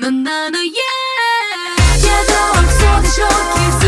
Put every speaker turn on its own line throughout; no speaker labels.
넌 나너의 예도 없어도 좋겠어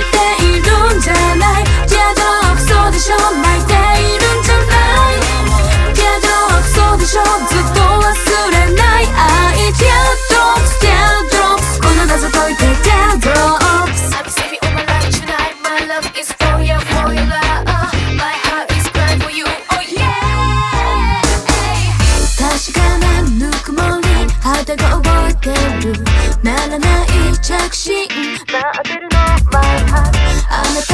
間の曇り肌が覚えてる。ならない着信。待ってるの My heart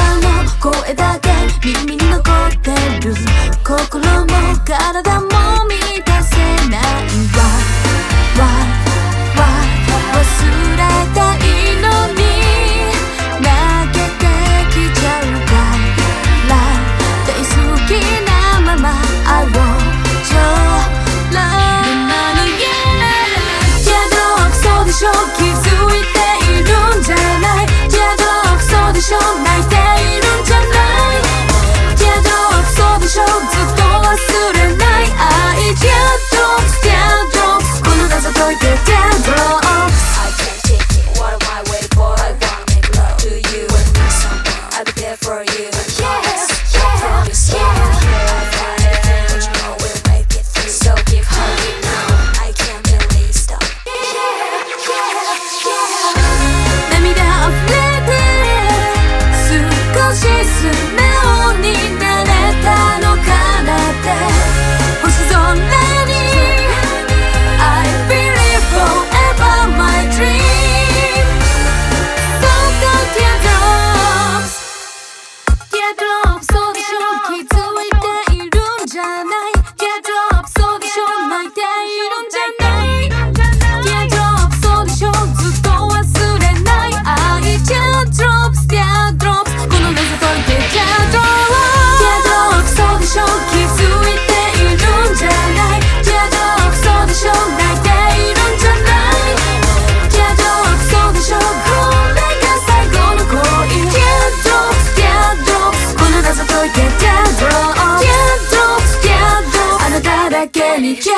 だけにキャ